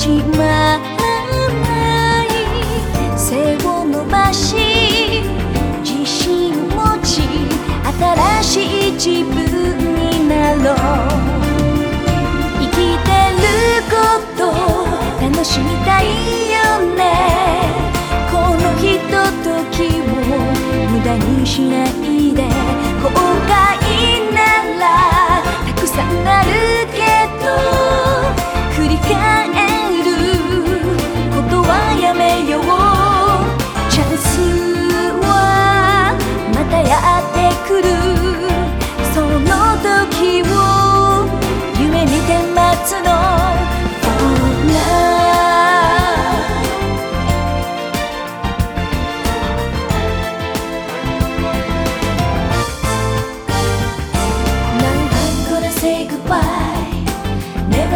じまない背を伸ばし自信を持ち新しい自分になろう生きてること楽しみたいよねこのひとときを無駄にしないで後悔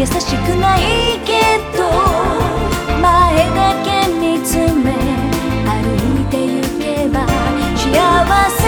優しくないけど前だけ見つめ歩いて行けば幸せ